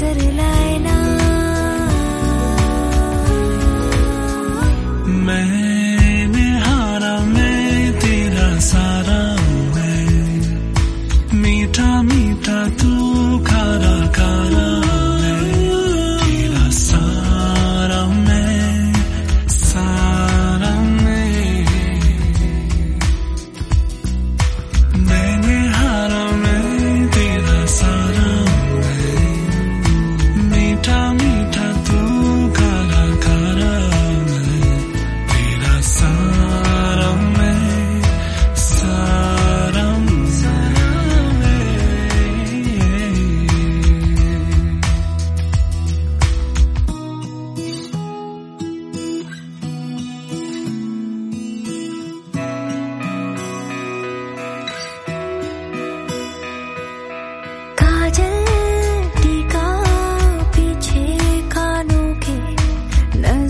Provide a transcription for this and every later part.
नजर लाए ना मैं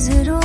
was it all?